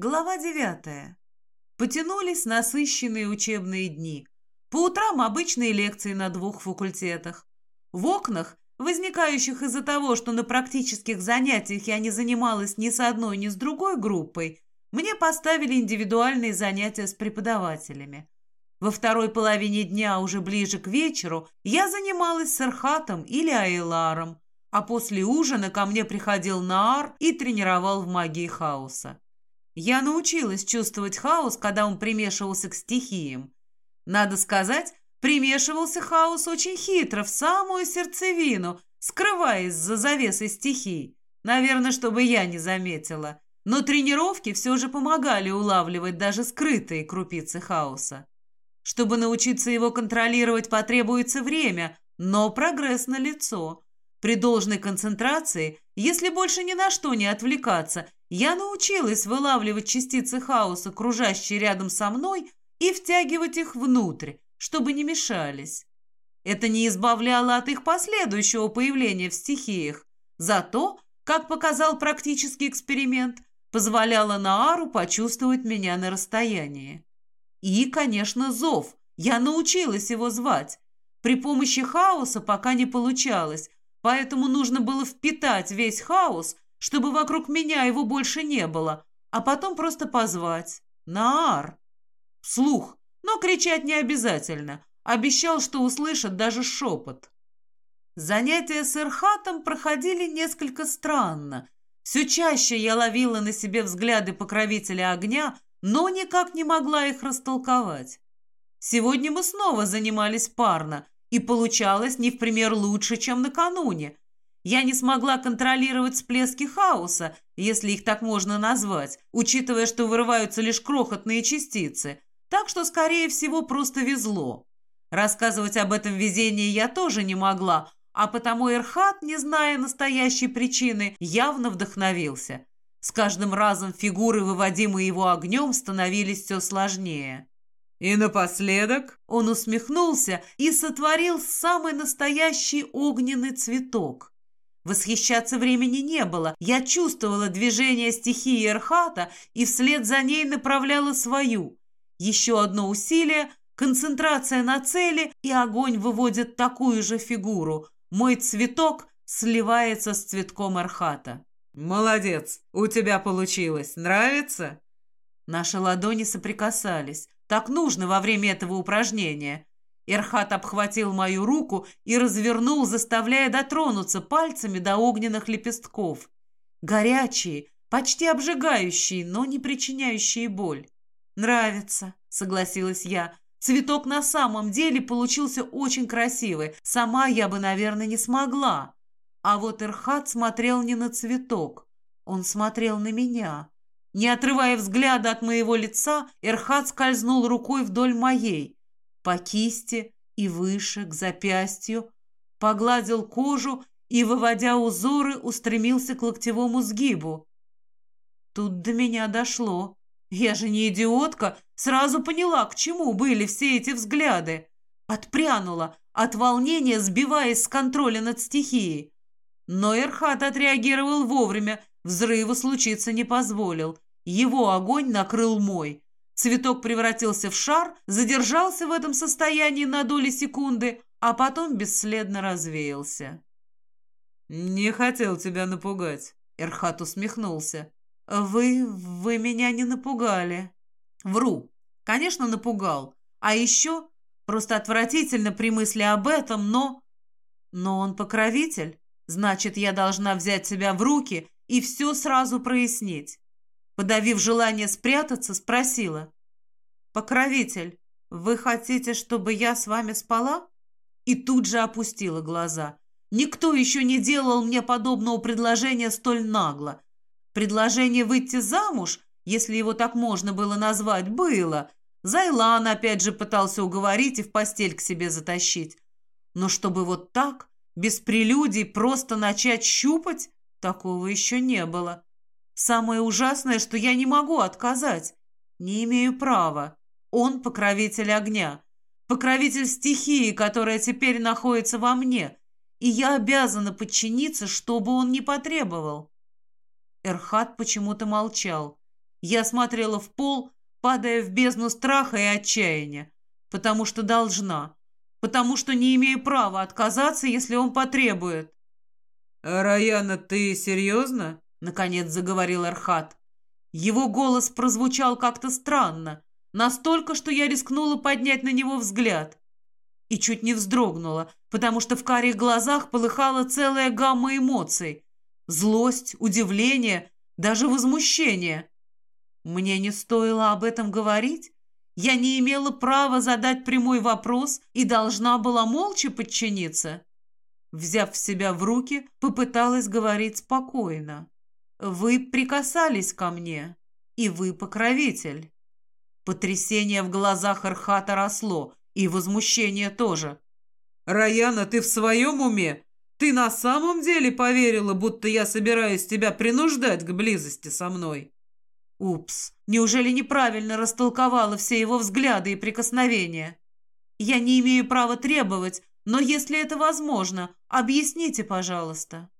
Глава девятая. Потянулись насыщенные учебные дни. По утрам обычные лекции на двух факультетах. В окнах, возникающих из-за того, что на практических занятиях я не занималась ни с одной, ни с другой группой, мне поставили индивидуальные занятия с преподавателями. Во второй половине дня, уже ближе к вечеру, я занималась с Эрхатом или Айларом, а после ужина ко мне приходил Наар и тренировал в магии хаоса. Я научилась чувствовать хаос, когда он примешивался к стихиям. Надо сказать, примешивался хаос очень хитро, в самую сердцевину, скрываясь за завесой стихий. Наверное, чтобы я не заметила. Но тренировки все же помогали улавливать даже скрытые крупицы хаоса. Чтобы научиться его контролировать, потребуется время, но прогресс налицо. При должной концентрации, если больше ни на что не отвлекаться, я научилась вылавливать частицы хаоса, кружащие рядом со мной, и втягивать их внутрь, чтобы не мешались. Это не избавляло от их последующего появления в стихиях. Зато, как показал практический эксперимент, позволяло Наару почувствовать меня на расстоянии. И, конечно, зов. Я научилась его звать. При помощи хаоса пока не получалось, поэтому нужно было впитать весь хаос – чтобы вокруг меня его больше не было, а потом просто позвать. Наар. Слух, но кричать не обязательно. Обещал, что услышат даже шепот. Занятия с Ирхатом проходили несколько странно. Все чаще я ловила на себе взгляды покровителя огня, но никак не могла их растолковать. Сегодня мы снова занимались парно, и получалось не в пример лучше, чем накануне – я не смогла контролировать всплески хаоса, если их так можно назвать, учитывая, что вырываются лишь крохотные частицы, так что, скорее всего, просто везло. Рассказывать об этом везении я тоже не могла, а потому Эрхат, не зная настоящей причины, явно вдохновился. С каждым разом фигуры, выводимые его огнем, становились все сложнее. И напоследок он усмехнулся и сотворил самый настоящий огненный цветок. Восхищаться времени не было. Я чувствовала движение стихии Эрхата и вслед за ней направляла свою. Еще одно усилие, концентрация на цели, и огонь выводит такую же фигуру. Мой цветок сливается с цветком Эрхата. «Молодец! У тебя получилось. Нравится?» Наши ладони соприкасались. Так нужно во время этого упражнения. Эрхат обхватил мою руку и развернул, заставляя дотронуться пальцами до огненных лепестков. Горячие, почти обжигающие, но не причиняющие боль. «Нравится», — согласилась я. «Цветок на самом деле получился очень красивый. Сама я бы, наверное, не смогла». А вот Эрхат смотрел не на цветок. Он смотрел на меня. Не отрывая взгляда от моего лица, Эрхат скользнул рукой вдоль моей — по кисти и выше, к запястью, погладил кожу и, выводя узоры, устремился к локтевому сгибу. Тут до меня дошло. Я же не идиотка, сразу поняла, к чему были все эти взгляды. Отпрянула, от волнения сбиваясь с контроля над стихией. Но Эрхат отреагировал вовремя, взрыву случиться не позволил. Его огонь накрыл мой. Цветок превратился в шар, задержался в этом состоянии на доли секунды, а потом бесследно развеялся. «Не хотел тебя напугать», — Эрхат усмехнулся. «Вы... вы меня не напугали». «Вру. Конечно, напугал. А еще просто отвратительно при мысли об этом, но...» «Но он покровитель. Значит, я должна взять себя в руки и все сразу прояснить. Подавив желание спрятаться, спросила. «Покровитель, вы хотите, чтобы я с вами спала?» И тут же опустила глаза. Никто еще не делал мне подобного предложения столь нагло. Предложение выйти замуж, если его так можно было назвать, было. Зайлан опять же пытался уговорить и в постель к себе затащить. Но чтобы вот так, без прелюдий, просто начать щупать, такого еще не было. Самое ужасное, что я не могу отказать. Не имею права. Он покровитель огня, покровитель стихии, которая теперь находится во мне, и я обязана подчиниться, что бы он ни потребовал. Эрхат почему-то молчал. Я смотрела в пол, падая в бездну страха и отчаяния, потому что должна, потому что не имею права отказаться, если он потребует. «Раяна, ты серьезно?» — наконец заговорил Эрхат. Его голос прозвучал как-то странно, настолько, что я рискнула поднять на него взгляд. И чуть не вздрогнула, потому что в карих глазах полыхала целая гамма эмоций. Злость, удивление, даже возмущение. Мне не стоило об этом говорить? Я не имела права задать прямой вопрос и должна была молча подчиниться? Взяв себя в руки, попыталась говорить спокойно. «Вы прикасались ко мне, и вы покровитель». Потрясение в глазах Архата росло, и возмущение тоже. «Раяна, ты в своем уме? Ты на самом деле поверила, будто я собираюсь тебя принуждать к близости со мной?» Упс, неужели неправильно растолковала все его взгляды и прикосновения? Я не имею права требовать, но если это возможно, объясните, пожалуйста.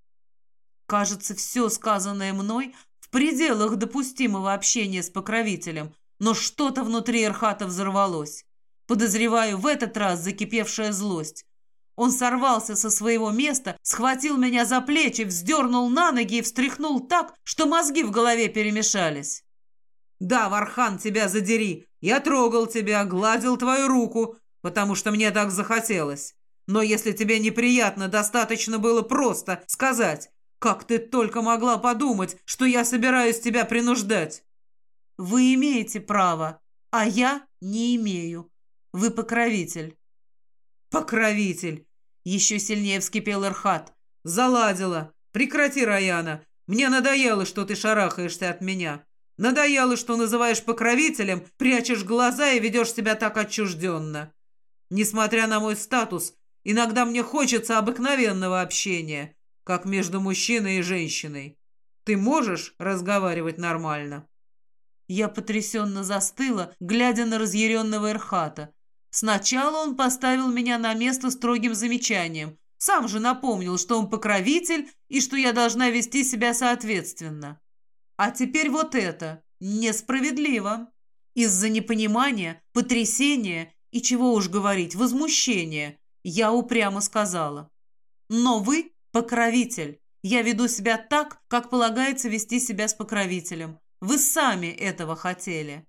Кажется, все сказанное мной в пределах допустимого общения с покровителем, но что-то внутри Эрхата взорвалось. Подозреваю, в этот раз закипевшая злость. Он сорвался со своего места, схватил меня за плечи, вздернул на ноги и встряхнул так, что мозги в голове перемешались. «Да, Вархан, тебя задери! Я трогал тебя, гладил твою руку, потому что мне так захотелось. Но если тебе неприятно, достаточно было просто сказать, как ты только могла подумать, что я собираюсь тебя принуждать. Вы имеете право, а я не имею. Вы покровитель. Покровитель. Еще сильнее вскипел Эрхат. Заладила. Прекрати, Раяна. Мне надоело, что ты шарахаешься от меня. Надоело, что называешь покровителем, прячешь глаза и ведешь себя так отчужденно. Несмотря на мой статус, Иногда мне хочется обыкновенного общения, как между мужчиной и женщиной. Ты можешь разговаривать нормально?» Я потрясенно застыла, глядя на разъяренного Эрхата. Сначала он поставил меня на место строгим замечанием. Сам же напомнил, что он покровитель и что я должна вести себя соответственно. А теперь вот это. Несправедливо. Из-за непонимания, потрясения и, чего уж говорить, возмущения я упрямо сказала. «Но вы покровитель. Я веду себя так, как полагается вести себя с покровителем. Вы сами этого хотели».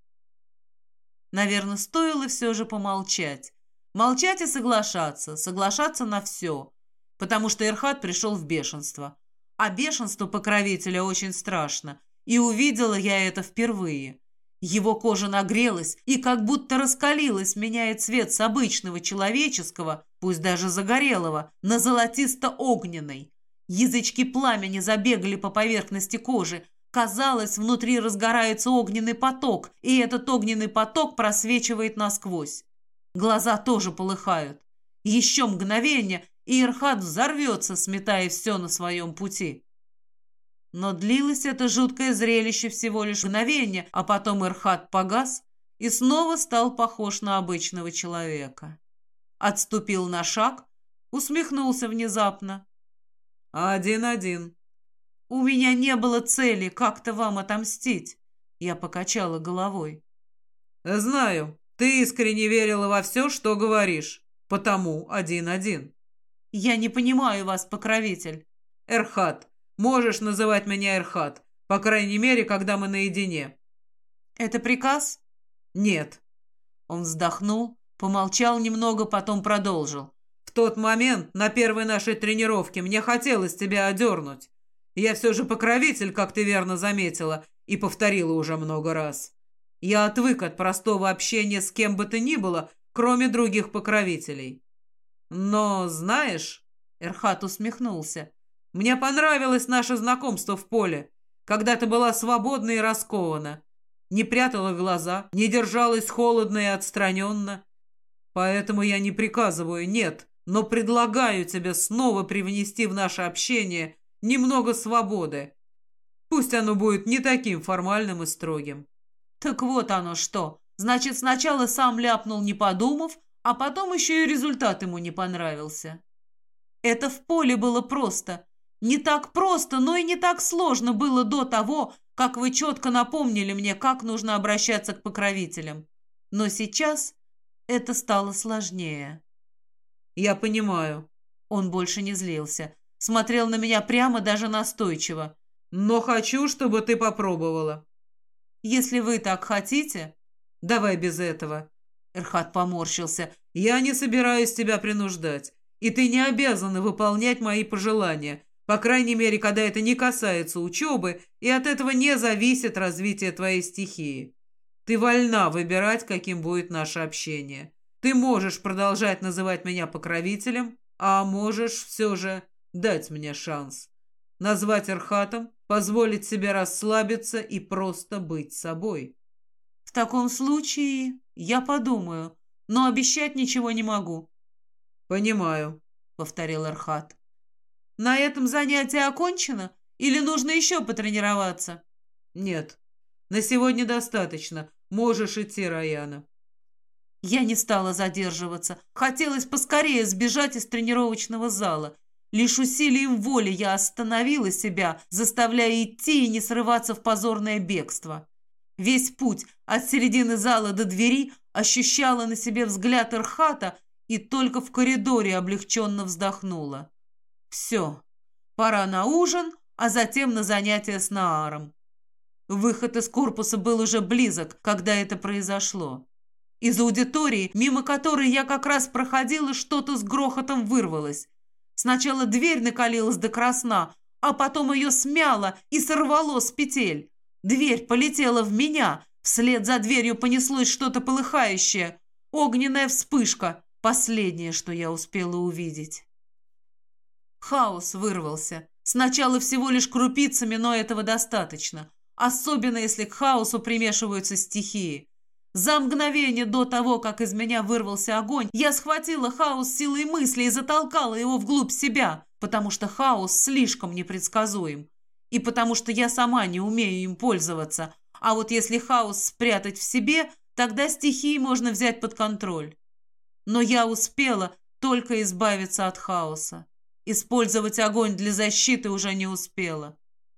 Наверное, стоило все же помолчать. Молчать и соглашаться, соглашаться на все. Потому что Эрхат пришел в бешенство. А бешенство покровителя очень страшно. И увидела я это впервые. Его кожа нагрелась и как будто раскалилась, меняя цвет с обычного человеческого, пусть даже загорелого, на золотисто-огненный. Язычки пламени забегали по поверхности кожи. Казалось, внутри разгорается огненный поток, и этот огненный поток просвечивает насквозь. Глаза тоже полыхают. Еще мгновение, и Ирхат взорвется, сметая все на своем пути. Но длилось это жуткое зрелище всего лишь мгновение, а потом Ирхат погас и снова стал похож на обычного человека. Отступил на шаг, усмехнулся внезапно. «Один-один». «У меня не было цели как-то вам отомстить», — я покачала головой. «Знаю, ты искренне верила во все, что говоришь, потому один-один». «Я не понимаю вас, покровитель». «Эрхат, Можешь называть меня Эрхат, по крайней мере, когда мы наедине». «Это приказ?» «Нет». Он вздохнул, помолчал немного, потом продолжил. «В тот момент, на первой нашей тренировке, мне хотелось тебя одернуть. Я все же покровитель, как ты верно заметила, и повторила уже много раз. Я отвык от простого общения с кем бы то ни было, кроме других покровителей. Но, знаешь...» Эрхат усмехнулся. Мне понравилось наше знакомство в поле, когда ты была свободна и раскована, не прятала глаза, не держалась холодно и отстраненно. Поэтому я не приказываю, нет, но предлагаю тебе снова привнести в наше общение немного свободы. Пусть оно будет не таким формальным и строгим. Так вот оно что. Значит, сначала сам ляпнул, не подумав, а потом еще и результат ему не понравился. Это в поле было просто. Не так просто, но и не так сложно было до того, как вы четко напомнили мне, как нужно обращаться к покровителям. Но сейчас это стало сложнее. «Я понимаю». Он больше не злился. Смотрел на меня прямо, даже настойчиво. «Но хочу, чтобы ты попробовала». «Если вы так хотите...» «Давай без этого». Эрхат поморщился. «Я не собираюсь тебя принуждать, и ты не обязана выполнять мои пожелания, по крайней мере, когда это не касается учебы, и от этого не зависит развитие твоей стихии. Ты вольна выбирать, каким будет наше общение. Ты можешь продолжать называть меня покровителем, а можешь все же дать мне шанс. Назвать Архатом, позволить себе расслабиться и просто быть собой. В таком случае я подумаю, но обещать ничего не могу. Понимаю, повторил Архат. На этом занятие окончено? Или нужно еще потренироваться? Нет. На сегодня достаточно. Можешь идти, Раяна. Я не стала задерживаться. Хотелось поскорее сбежать из тренировочного зала. Лишь усилием воли я остановила себя, заставляя идти и не срываться в позорное бегство. Весь путь от середины зала до двери ощущала на себе взгляд Ирхата и только в коридоре облегченно вздохнула. Все, пора на ужин, а затем на занятия с Нааром. Выход из корпуса был уже близок, когда это произошло. Из аудитории, мимо которой я как раз проходила, что-то с грохотом вырвалось. Сначала дверь накалилась до красна, а потом ее смяло и сорвало с петель. Дверь полетела в меня, вслед за дверью понеслось что-то полыхающее. Огненная вспышка, последнее, что я успела увидеть. Хаос вырвался. Сначала всего лишь крупицами, но этого достаточно. Особенно, если к хаосу примешиваются стихии. За мгновение до того, как из меня вырвался огонь, я схватила хаос силой мысли и затолкала его вглубь себя, потому что хаос слишком непредсказуем. И потому что я сама не умею им пользоваться. А вот если хаос спрятать в себе, тогда стихии можно взять под контроль. Но я успела только избавиться от хаоса. Использовать огонь для защиты уже не успела.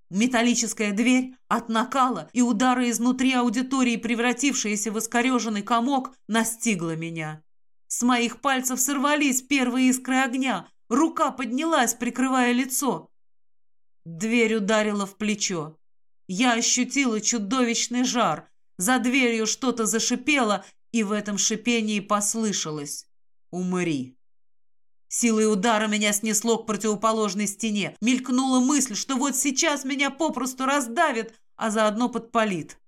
Металлическая дверь от накала и удары изнутри аудитории, превратившиеся в искореженный комок, настигла меня. С моих пальцев сорвались первые искры огня, рука поднялась, прикрывая лицо. Дверь ударила в плечо. Я ощутила чудовищный жар. За дверью что-то зашипело, и в этом шипении послышалось «Умри». Силой удара меня снесло к противоположной стене. Мелькнула мысль, что вот сейчас меня попросту раздавит, а заодно подпалит.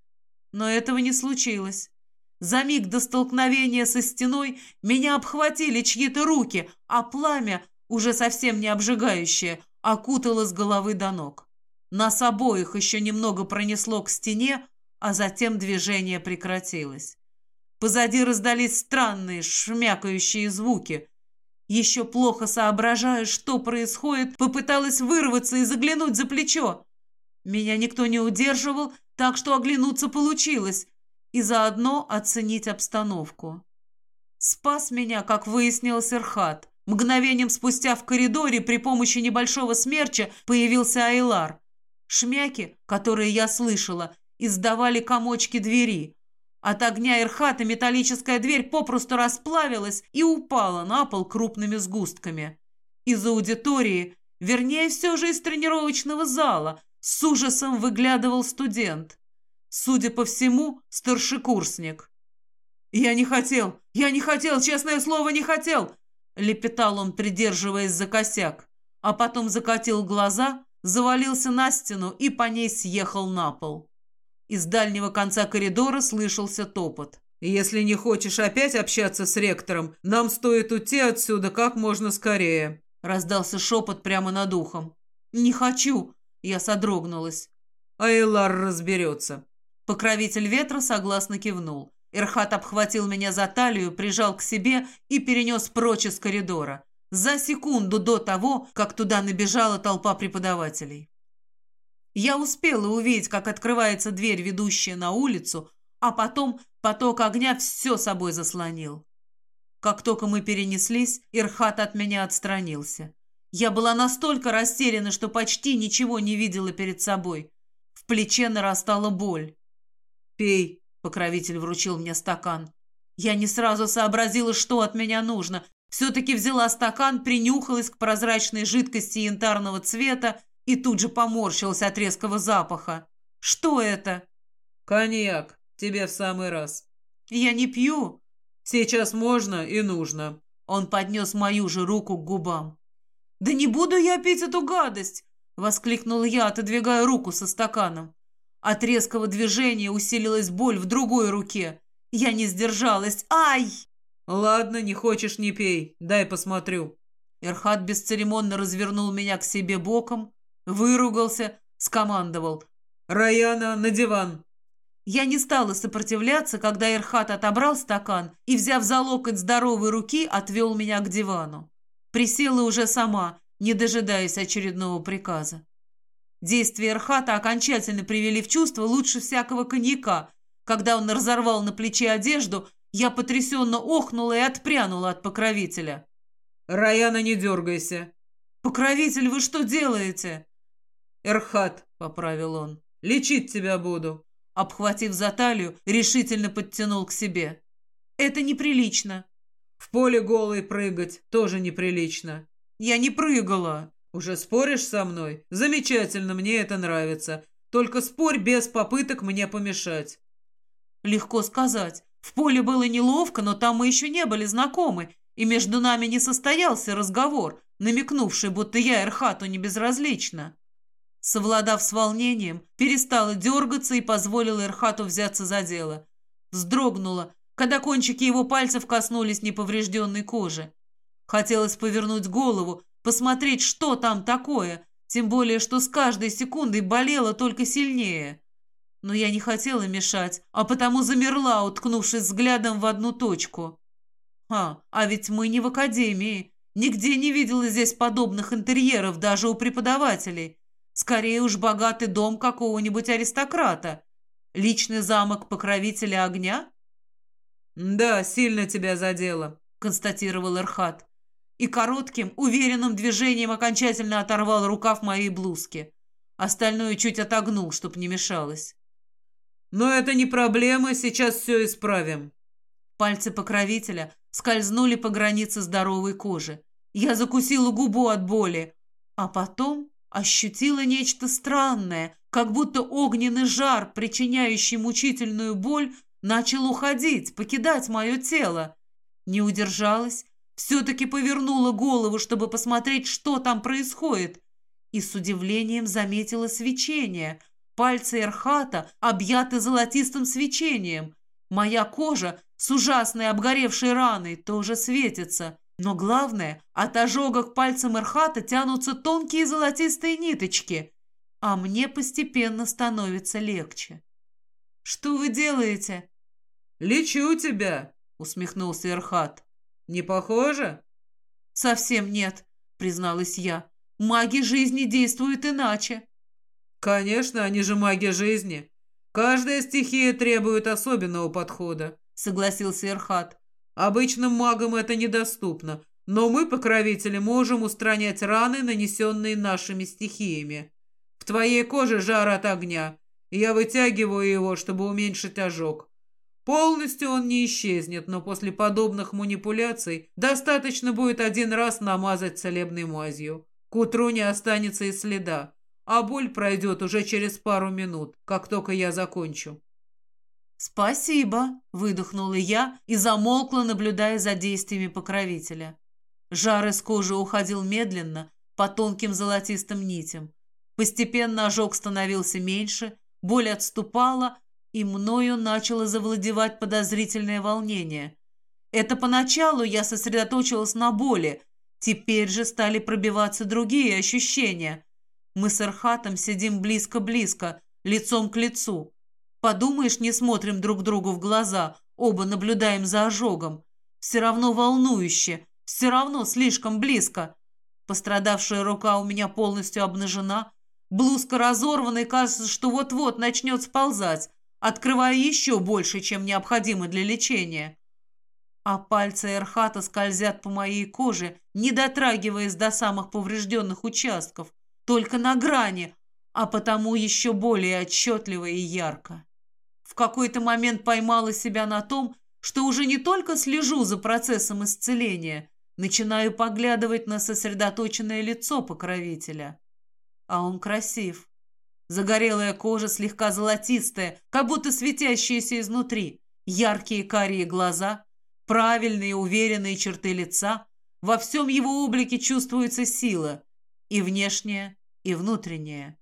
Но этого не случилось. За миг до столкновения со стеной меня обхватили чьи-то руки, а пламя, уже совсем не обжигающее, окутало с головы до ног. Нас обоих еще немного пронесло к стене, а затем движение прекратилось. Позади раздались странные шмякающие звуки – еще плохо соображая, что происходит, попыталась вырваться и заглянуть за плечо. Меня никто не удерживал, так что оглянуться получилось и заодно оценить обстановку. Спас меня, как выяснил Серхат. Мгновением спустя в коридоре при помощи небольшого смерча появился Айлар. Шмяки, которые я слышала, издавали комочки двери, от огня Ирхата металлическая дверь попросту расплавилась и упала на пол крупными сгустками. Из аудитории, вернее, все же из тренировочного зала, с ужасом выглядывал студент. Судя по всему, старшекурсник. «Я не хотел! Я не хотел! Честное слово, не хотел!» Лепетал он, придерживаясь за косяк, а потом закатил глаза, завалился на стену и по ней съехал на пол. Из дальнего конца коридора слышался топот. «Если не хочешь опять общаться с ректором, нам стоит уйти отсюда как можно скорее», — раздался шепот прямо над ухом. «Не хочу», — я содрогнулась. «Айлар разберется». Покровитель ветра согласно кивнул. Эрхат обхватил меня за талию, прижал к себе и перенес прочь из коридора. За секунду до того, как туда набежала толпа преподавателей. Я успела увидеть, как открывается дверь, ведущая на улицу, а потом поток огня все собой заслонил. Как только мы перенеслись, Ирхат от меня отстранился. Я была настолько растеряна, что почти ничего не видела перед собой. В плече нарастала боль. «Пей», — покровитель вручил мне стакан. Я не сразу сообразила, что от меня нужно. Все-таки взяла стакан, принюхалась к прозрачной жидкости янтарного цвета и тут же поморщилась от резкого запаха. «Что это?» «Коньяк. Тебе в самый раз». «Я не пью». «Сейчас можно и нужно». Он поднес мою же руку к губам. «Да не буду я пить эту гадость!» — воскликнул я, отодвигая руку со стаканом. От резкого движения усилилась боль в другой руке. Я не сдержалась. «Ай!» «Ладно, не хочешь, не пей. Дай посмотрю». Эрхат бесцеремонно развернул меня к себе боком, выругался, скомандовал. «Раяна, на диван!» Я не стала сопротивляться, когда Эрхат отобрал стакан и, взяв за локоть здоровой руки, отвел меня к дивану. Присела уже сама, не дожидаясь очередного приказа. Действия Эрхата окончательно привели в чувство лучше всякого коньяка. Когда он разорвал на плече одежду, я потрясенно охнула и отпрянула от покровителя. «Раяна, не дергайся!» «Покровитель, вы что делаете?» «Эрхат», — поправил он, — «лечить тебя буду». Обхватив за талию, решительно подтянул к себе. «Это неприлично». «В поле голой прыгать тоже неприлично». «Я не прыгала». «Уже споришь со мной? Замечательно, мне это нравится. Только спорь без попыток мне помешать». «Легко сказать. В поле было неловко, но там мы еще не были знакомы, и между нами не состоялся разговор, намекнувший, будто я Эрхату не безразлична. Совладав с волнением, перестала дергаться и позволила Эрхату взяться за дело. Вздрогнула, когда кончики его пальцев коснулись неповрежденной кожи. Хотелось повернуть голову, посмотреть, что там такое, тем более, что с каждой секундой болело только сильнее. Но я не хотела мешать, а потому замерла, уткнувшись взглядом в одну точку. А, а ведь мы не в академии. Нигде не видела здесь подобных интерьеров, даже у преподавателей. Скорее уж богатый дом какого-нибудь аристократа. Личный замок покровителя огня? «Да, сильно тебя задело», — констатировал Эрхат и коротким, уверенным движением окончательно оторвал рукав моей блузки. Остальное чуть отогнул, чтоб не мешалось. «Но это не проблема, сейчас все исправим». Пальцы покровителя скользнули по границе здоровой кожи. Я закусила губу от боли, а потом ощутила нечто странное, как будто огненный жар, причиняющий мучительную боль, начал уходить, покидать мое тело. Не удержалась, все-таки повернула голову, чтобы посмотреть, что там происходит, и с удивлением заметила свечение. Пальцы Эрхата объяты золотистым свечением. Моя кожа с ужасной обгоревшей раной тоже светится. Но главное, от ожога к пальцам Эрхата тянутся тонкие золотистые ниточки, а мне постепенно становится легче. «Что вы делаете?» «Лечу тебя», — усмехнулся Эрхат. Не похоже? Совсем нет, призналась я. Маги жизни действуют иначе. Конечно, они же маги жизни. Каждая стихия требует особенного подхода, согласился Эрхат. Обычным магам это недоступно, но мы, покровители, можем устранять раны, нанесенные нашими стихиями. В твоей коже жар от огня. Я вытягиваю его, чтобы уменьшить ожог. Полностью он не исчезнет, но после подобных манипуляций достаточно будет один раз намазать целебной мазью. К утру не останется и следа, а боль пройдет уже через пару минут, как только я закончу. «Спасибо», — выдохнула я и замолкла, наблюдая за действиями покровителя. Жар из кожи уходил медленно, по тонким золотистым нитям. Постепенно ожог становился меньше, боль отступала, и мною начало завладевать подозрительное волнение. Это поначалу я сосредоточилась на боли, теперь же стали пробиваться другие ощущения. Мы с Архатом сидим близко-близко, лицом к лицу. Подумаешь, не смотрим друг другу в глаза, оба наблюдаем за ожогом. Все равно волнующе, все равно слишком близко. Пострадавшая рука у меня полностью обнажена, блузка разорвана и кажется, что вот-вот начнет сползать, открывая еще больше, чем необходимо для лечения. А пальцы Эрхата скользят по моей коже, не дотрагиваясь до самых поврежденных участков, только на грани, а потому еще более отчетливо и ярко. В какой-то момент поймала себя на том, что уже не только слежу за процессом исцеления, начинаю поглядывать на сосредоточенное лицо покровителя. А он красив. Загорелая кожа слегка золотистая, как будто светящаяся изнутри, яркие карие глаза, правильные уверенные черты лица, во всем его облике чувствуется сила, и внешняя, и внутренняя.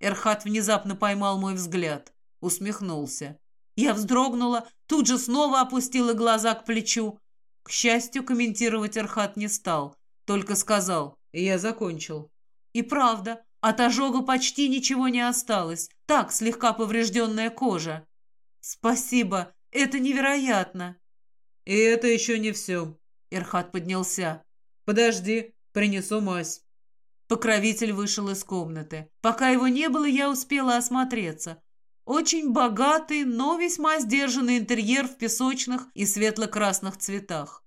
Эрхат внезапно поймал мой взгляд, усмехнулся. Я вздрогнула, тут же снова опустила глаза к плечу. К счастью, комментировать Эрхат не стал, только сказал «Я закончил». И правда, от ожога почти ничего не осталось, так слегка поврежденная кожа. «Спасибо, это невероятно!» «И это еще не все», Ирхат поднялся. «Подожди, принесу мазь». Покровитель вышел из комнаты. Пока его не было, я успела осмотреться. Очень богатый, но весьма сдержанный интерьер в песочных и светло-красных цветах.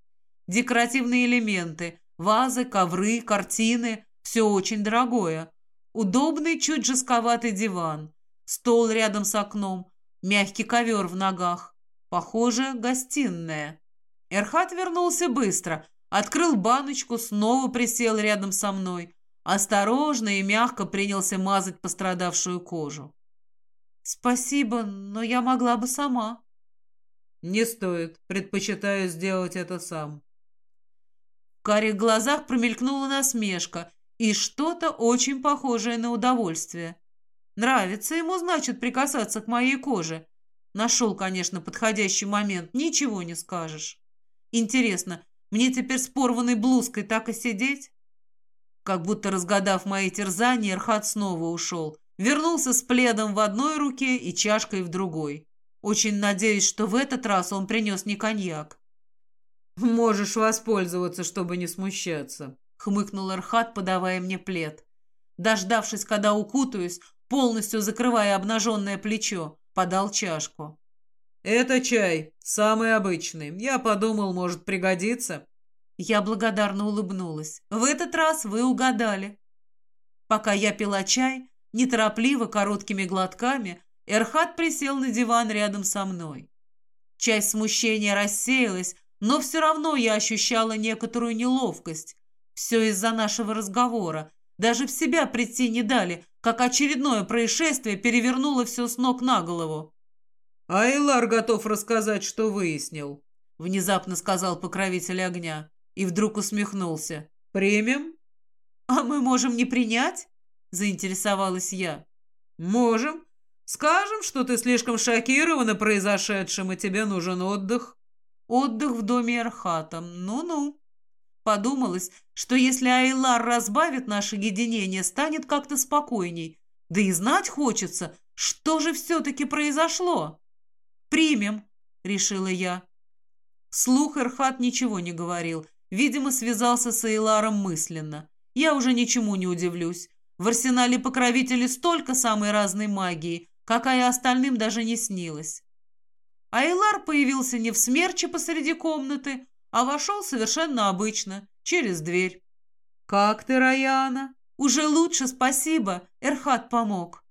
Декоративные элементы, вазы, ковры, картины – все очень дорогое. Удобный, чуть жестковатый диван, стол рядом с окном, мягкий ковер в ногах. Похоже, гостиная. Эрхат вернулся быстро, открыл баночку, снова присел рядом со мной, осторожно и мягко принялся мазать пострадавшую кожу. «Спасибо, но я могла бы сама». «Не стоит. Предпочитаю сделать это сам». В карих глазах промелькнула насмешка и что-то очень похожее на удовольствие. Нравится ему, значит, прикасаться к моей коже. Нашел, конечно, подходящий момент, ничего не скажешь. Интересно, мне теперь с порванной блузкой так и сидеть? Как будто разгадав мои терзания, Эрхат снова ушел. Вернулся с пледом в одной руке и чашкой в другой. Очень надеюсь, что в этот раз он принес не коньяк. «Можешь воспользоваться, чтобы не смущаться», — хмыкнул Эрхат, подавая мне плед. Дождавшись, когда укутаюсь, полностью закрывая обнаженное плечо, подал чашку. «Это чай, самый обычный. Я подумал, может пригодиться». Я благодарно улыбнулась. «В этот раз вы угадали». Пока я пила чай, неторопливо, короткими глотками, Эрхат присел на диван рядом со мной. Часть смущения рассеялась, но все равно я ощущала некоторую неловкость. Все из-за нашего разговора. Даже в себя прийти не дали, как очередное происшествие перевернуло все с ног на голову. «Айлар готов рассказать, что выяснил», — внезапно сказал покровитель огня и вдруг усмехнулся. «Примем?» «А мы можем не принять?» — заинтересовалась я. «Можем. Скажем, что ты слишком шокирована произошедшим, и тебе нужен отдых». «Отдых в доме Эрхата. Ну-ну». Подумалось, что если Айлар разбавит наше единение, станет как-то спокойней. Да и знать хочется, что же все-таки произошло. «Примем», — решила я. Слух Эрхат ничего не говорил. Видимо, связался с Эйларом мысленно. Я уже ничему не удивлюсь. В арсенале покровителей столько самой разной магии, какая остальным даже не снилась. А Эйлар появился не в смерче посреди комнаты, а вошел совершенно обычно, через дверь. «Как ты, Раяна?» «Уже лучше, спасибо. Эрхат помог».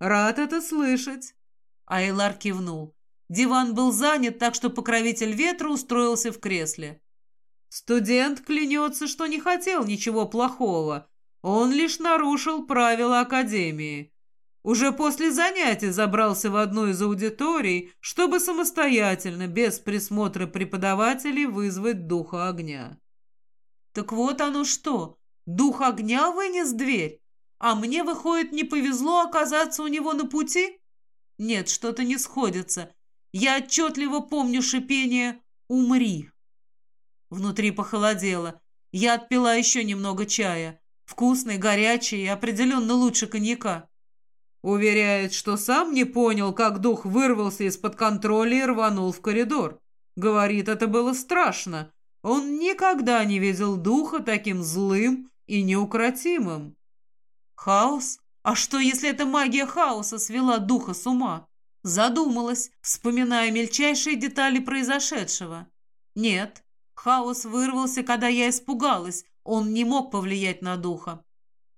«Рад это слышать». Айлар кивнул. Диван был занят, так что покровитель ветра устроился в кресле. Студент клянется, что не хотел ничего плохого. Он лишь нарушил правила Академии. Уже после занятий забрался в одну из аудиторий, чтобы самостоятельно, без присмотра преподавателей, вызвать духа огня. Так вот оно что, дух огня вынес дверь, а мне, выходит, не повезло оказаться у него на пути? Нет, что-то не сходится. Я отчетливо помню шипение «Умри». Внутри похолодело. Я отпила еще немного чая. Вкусный, горячий и определенно лучше коньяка. Уверяет, что сам не понял, как дух вырвался из-под контроля и рванул в коридор. Говорит, это было страшно. Он никогда не видел духа таким злым и неукротимым. Хаос? А что, если эта магия хаоса свела духа с ума? Задумалась, вспоминая мельчайшие детали произошедшего. Нет, хаос вырвался, когда я испугалась. Он не мог повлиять на духа.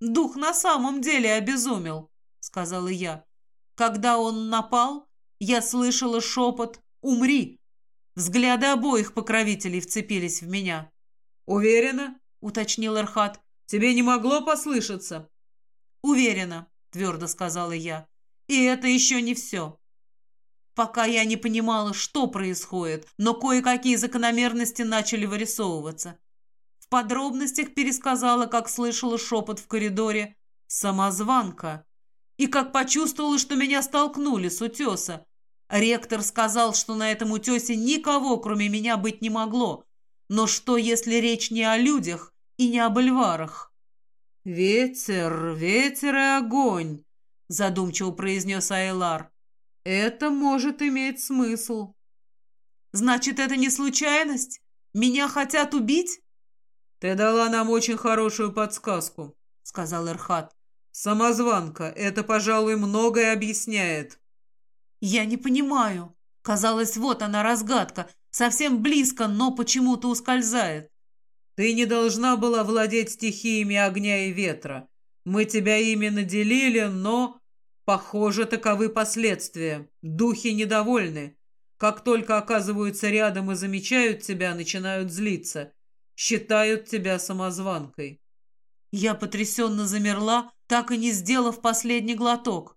Дух на самом деле обезумел. — сказала я. «Когда он напал, я слышала шепот «Умри!». Взгляды обоих покровителей вцепились в меня. «Уверена?» — уточнил Эрхат. «Тебе не могло послышаться?» «Уверена», — твердо сказала я. «И это еще не все». Пока я не понимала, что происходит, но кое-какие закономерности начали вырисовываться. Подробностях пересказала, как слышала шепот в коридоре «Самозванка» и как почувствовала, что меня столкнули с утеса. Ректор сказал, что на этом утесе никого, кроме меня, быть не могло. Но что, если речь не о людях и не об эльварах? «Ветер, ветер и огонь», — задумчиво произнес Айлар. «Это может иметь смысл». «Значит, это не случайность? Меня хотят убить?» «Ты дала нам очень хорошую подсказку», — сказал Эрхат. «Самозванка, это, пожалуй, многое объясняет». «Я не понимаю. Казалось, вот она разгадка, совсем близко, но почему-то ускользает». «Ты не должна была владеть стихиями огня и ветра. Мы тебя ими наделили, но, похоже, таковы последствия. Духи недовольны. Как только оказываются рядом и замечают тебя, начинают злиться. Считают тебя самозванкой». Я потрясенно замерла, так и не сделав последний глоток.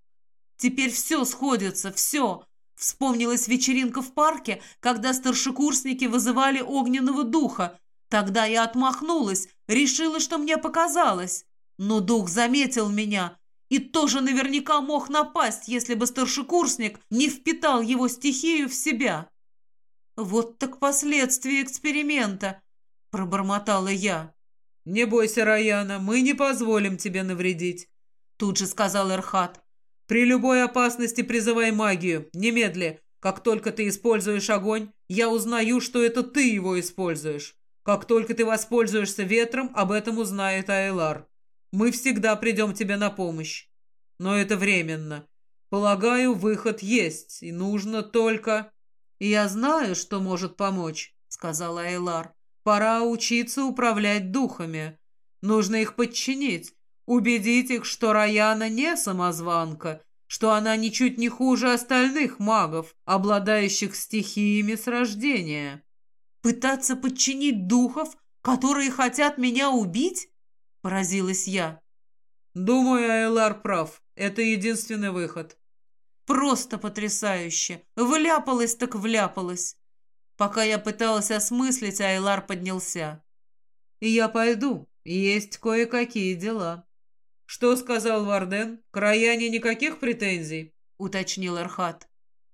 Теперь все сходится, все. Вспомнилась вечеринка в парке, когда старшекурсники вызывали огненного духа. Тогда я отмахнулась, решила, что мне показалось. Но дух заметил меня и тоже наверняка мог напасть, если бы старшекурсник не впитал его стихию в себя. «Вот так последствия эксперимента», — пробормотала я. «Не бойся, Раяна, мы не позволим тебе навредить», — тут же сказал Эрхат. «При любой опасности призывай магию, немедли. Как только ты используешь огонь, я узнаю, что это ты его используешь. Как только ты воспользуешься ветром, об этом узнает Айлар. Мы всегда придем тебе на помощь. Но это временно. Полагаю, выход есть, и нужно только...» «Я знаю, что может помочь», — сказал Айлар. Пора учиться управлять духами. Нужно их подчинить, убедить их, что Раяна не самозванка, что она ничуть не хуже остальных магов, обладающих стихиями с рождения. «Пытаться подчинить духов, которые хотят меня убить?» – поразилась я. «Думаю, Айлар прав. Это единственный выход». «Просто потрясающе! Вляпалась так вляпалась!» Пока я пыталась осмыслить, Айлар поднялся. «И я пойду. Есть кое-какие дела». «Что сказал Варден? К Раяне никаких претензий?» — уточнил Архат.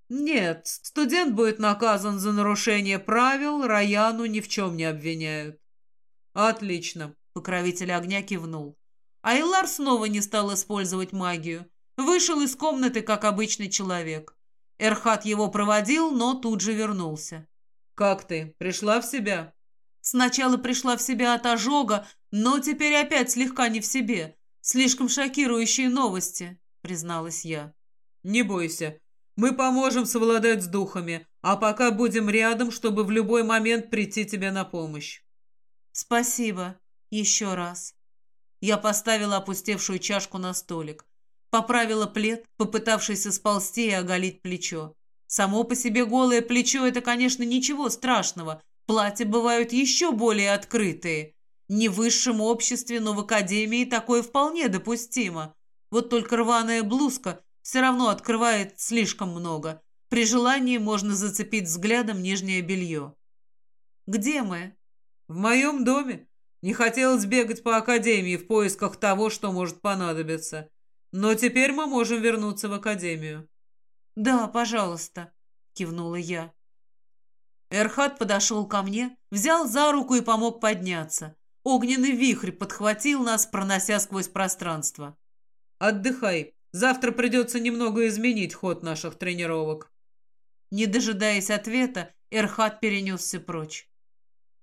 «Нет, студент будет наказан за нарушение правил, Раяну ни в чем не обвиняют». «Отлично», — покровитель огня кивнул. Айлар снова не стал использовать магию. Вышел из комнаты, как обычный человек. Эрхат его проводил, но тут же вернулся. «Как ты? Пришла в себя?» Сначала пришла в себя от ожога, но теперь опять слегка не в себе. Слишком шокирующие новости, призналась я. «Не бойся. Мы поможем совладать с духами, а пока будем рядом, чтобы в любой момент прийти тебе на помощь». «Спасибо. Еще раз». Я поставила опустевшую чашку на столик. Поправила плед, попытавшийся сползти и оголить плечо. Само по себе голое плечо – это, конечно, ничего страшного. Платья бывают еще более открытые. Не в высшем обществе, но в академии такое вполне допустимо. Вот только рваная блузка все равно открывает слишком много. При желании можно зацепить взглядом нижнее белье. «Где мы?» «В моем доме. Не хотелось бегать по академии в поисках того, что может понадобиться. Но теперь мы можем вернуться в академию». «Да, пожалуйста», — кивнула я. Эрхат подошел ко мне, взял за руку и помог подняться. Огненный вихрь подхватил нас, пронося сквозь пространство. «Отдыхай. Завтра придется немного изменить ход наших тренировок». Не дожидаясь ответа, Эрхат перенесся прочь.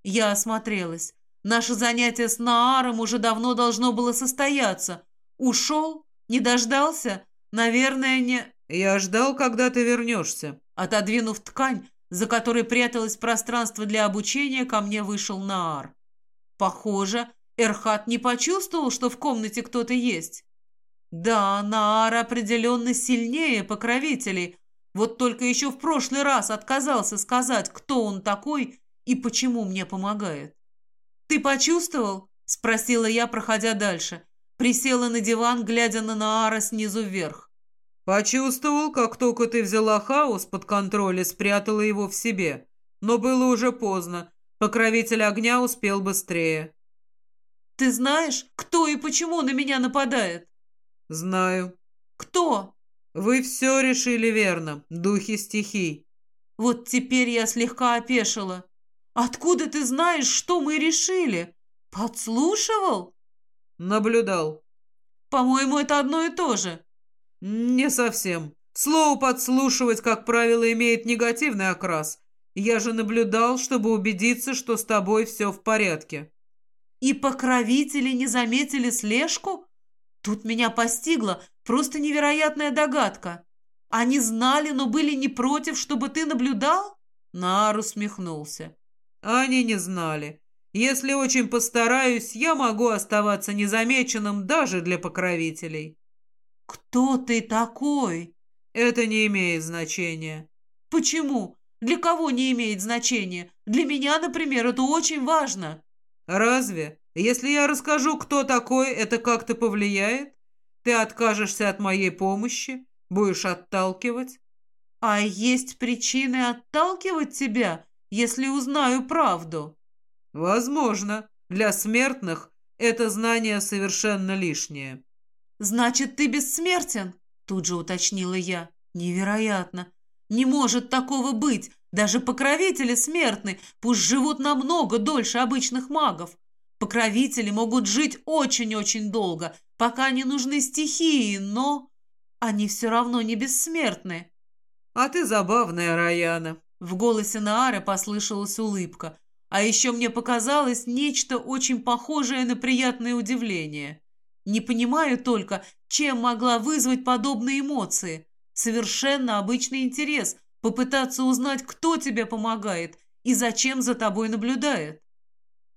Я осмотрелась. Наше занятие с Нааром уже давно должно было состояться. Ушел? Не дождался? Наверное, не... «Я ждал, когда ты вернешься». Отодвинув ткань, за которой пряталось пространство для обучения, ко мне вышел Наар. Похоже, Эрхат не почувствовал, что в комнате кто-то есть. Да, Наар определенно сильнее покровителей, вот только еще в прошлый раз отказался сказать, кто он такой и почему мне помогает. «Ты почувствовал?» – спросила я, проходя дальше. Присела на диван, глядя на Наара снизу вверх. «Почувствовал, как только ты взяла хаос под контроль и спрятала его в себе. Но было уже поздно. Покровитель огня успел быстрее». «Ты знаешь, кто и почему на меня нападает?» «Знаю». «Кто?» «Вы все решили верно, духи стихий». «Вот теперь я слегка опешила. Откуда ты знаешь, что мы решили? Подслушивал?» «Наблюдал». «По-моему, это одно и то же». «Не совсем. Слово «подслушивать», как правило, имеет негативный окрас. Я же наблюдал, чтобы убедиться, что с тобой все в порядке». «И покровители не заметили слежку?» Тут меня постигла просто невероятная догадка. Они знали, но были не против, чтобы ты наблюдал? Нар усмехнулся. Они не знали. Если очень постараюсь, я могу оставаться незамеченным даже для покровителей. Кто ты такой? Это не имеет значения. Почему? Для кого не имеет значения? Для меня, например, это очень важно. Разве? Если я расскажу, кто такой, это как-то повлияет? Ты откажешься от моей помощи? Будешь отталкивать? А есть причины отталкивать тебя, если узнаю правду? Возможно. Для смертных это знание совершенно лишнее. Значит, ты бессмертен? Тут же уточнила я. Невероятно. Не может такого быть. Даже покровители смертны, пусть живут намного дольше обычных магов. Покровители могут жить очень-очень долго, пока не нужны стихии, но они все равно не бессмертны. А ты забавная, Раяна. В голосе Наары послышалась улыбка. А еще мне показалось нечто очень похожее на приятное удивление. Не понимаю только, чем могла вызвать подобные эмоции. Совершенно обычный интерес – попытаться узнать, кто тебе помогает и зачем за тобой наблюдает.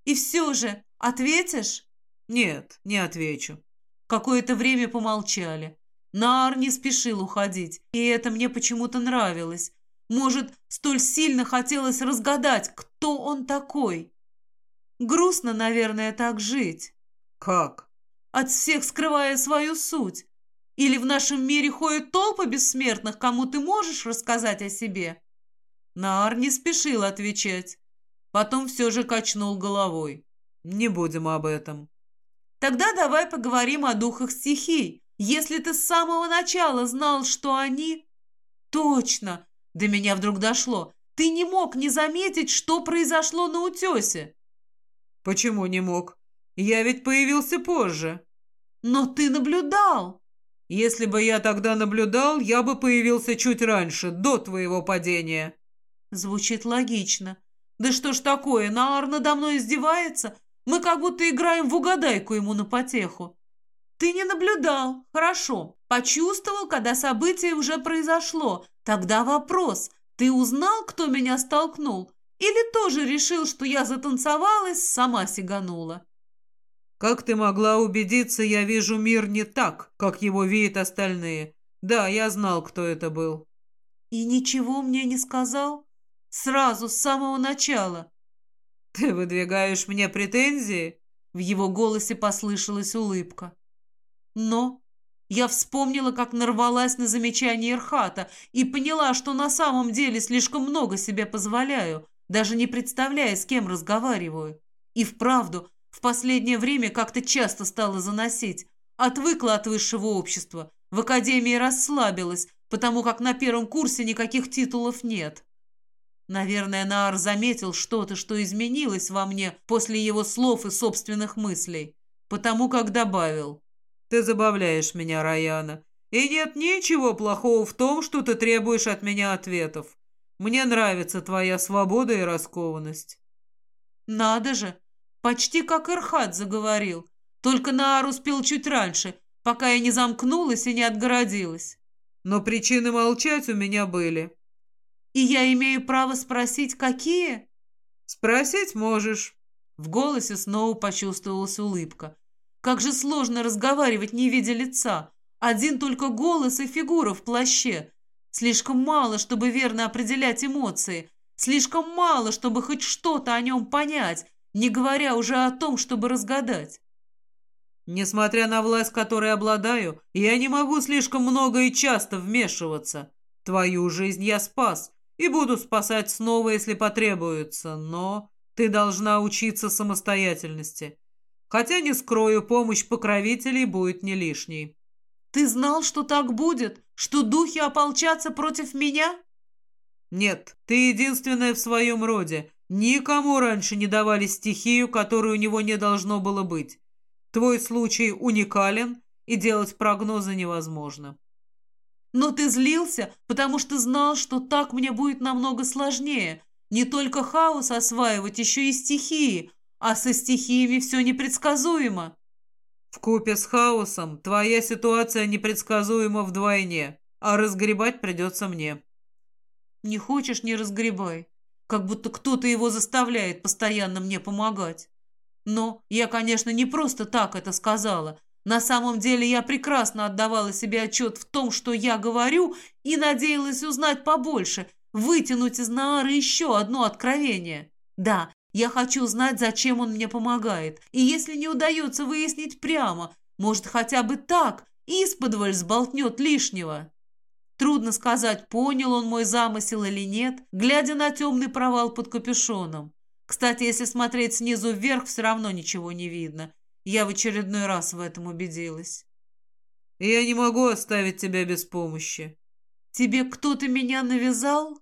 И все же, ответишь? Нет, не отвечу. Какое-то время помолчали. Нар не спешил уходить, и это мне почему-то нравилось. Может, столь сильно хотелось разгадать, кто он такой. Грустно, наверное, так жить. Как? От всех скрывая свою суть. Или в нашем мире ходят толпы бессмертных, кому ты можешь рассказать о себе? Нар не спешил отвечать. Потом все же качнул головой. Не будем об этом. Тогда давай поговорим о духах стихий. Если ты с самого начала знал, что они... Точно! До меня вдруг дошло. Ты не мог не заметить, что произошло на утесе. Почему не мог? Я ведь появился позже. Но ты наблюдал. Если бы я тогда наблюдал, я бы появился чуть раньше, до твоего падения. Звучит логично. Да что ж такое, Наар надо мной издевается? Мы как будто играем в угадайку ему на потеху. Ты не наблюдал, хорошо. Почувствовал, когда событие уже произошло. Тогда вопрос, ты узнал, кто меня столкнул? Или тоже решил, что я затанцевалась, сама сиганула? Как ты могла убедиться, я вижу мир не так, как его видят остальные. Да, я знал, кто это был. И ничего мне не сказал? Сразу, с самого начала. Ты выдвигаешь мне претензии? В его голосе послышалась улыбка. Но я вспомнила, как нарвалась на замечание Ирхата и поняла, что на самом деле слишком много себе позволяю, даже не представляя, с кем разговариваю. И вправду, в последнее время как-то часто стала заносить. Отвыкла от высшего общества. В академии расслабилась, потому как на первом курсе никаких титулов нет. Наверное, Наар заметил что-то, что изменилось во мне после его слов и собственных мыслей, потому как добавил. «Ты забавляешь меня, Раяна, и нет ничего плохого в том, что ты требуешь от меня ответов. Мне нравится твоя свобода и раскованность». «Надо же! Почти как Ирхат заговорил. Только Наар успел чуть раньше, пока я не замкнулась и не отгородилась». «Но причины молчать у меня были». И я имею право спросить, какие? Спросить можешь. В голосе снова почувствовалась улыбка. Как же сложно разговаривать, не видя лица. Один только голос и фигура в плаще. Слишком мало, чтобы верно определять эмоции. Слишком мало, чтобы хоть что-то о нем понять, не говоря уже о том, чтобы разгадать. Несмотря на власть, которой обладаю, я не могу слишком много и часто вмешиваться. Твою жизнь я спас и буду спасать снова, если потребуется, но ты должна учиться самостоятельности. Хотя, не скрою, помощь покровителей будет не лишней. Ты знал, что так будет? Что духи ополчатся против меня? Нет, ты единственная в своем роде. Никому раньше не давали стихию, которой у него не должно было быть. Твой случай уникален, и делать прогнозы невозможно. Но ты злился, потому что знал, что так мне будет намного сложнее. Не только хаос осваивать, еще и стихии, а со стихиями все непредсказуемо. В купе с хаосом твоя ситуация непредсказуема вдвойне, а разгребать придется мне. Не хочешь, не разгребай. Как будто кто-то его заставляет постоянно мне помогать. Но я, конечно, не просто так это сказала. На самом деле я прекрасно отдавала себе отчет в том, что я говорю, и надеялась узнать побольше, вытянуть из Наары еще одно откровение. Да, я хочу знать, зачем он мне помогает. И если не удается выяснить прямо, может, хотя бы так, исподволь сболтнет лишнего. Трудно сказать, понял он мой замысел или нет, глядя на темный провал под капюшоном. Кстати, если смотреть снизу вверх, все равно ничего не видно. Я в очередной раз в этом убедилась. «Я не могу оставить тебя без помощи». «Тебе кто-то меня навязал?»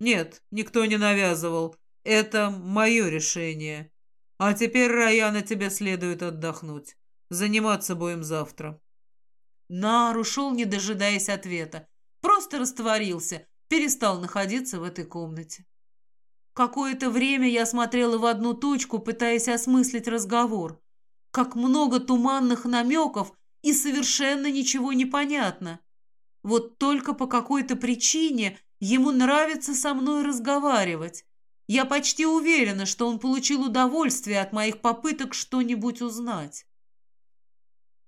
«Нет, никто не навязывал. Это мое решение. А теперь, Раяна, тебе следует отдохнуть. Заниматься будем завтра». Нар ушел, не дожидаясь ответа. Просто растворился, перестал находиться в этой комнате. Какое-то время я смотрела в одну точку, пытаясь осмыслить разговор. Как много туманных намеков, и совершенно ничего не понятно. Вот только по какой-то причине ему нравится со мной разговаривать. Я почти уверена, что он получил удовольствие от моих попыток что-нибудь узнать.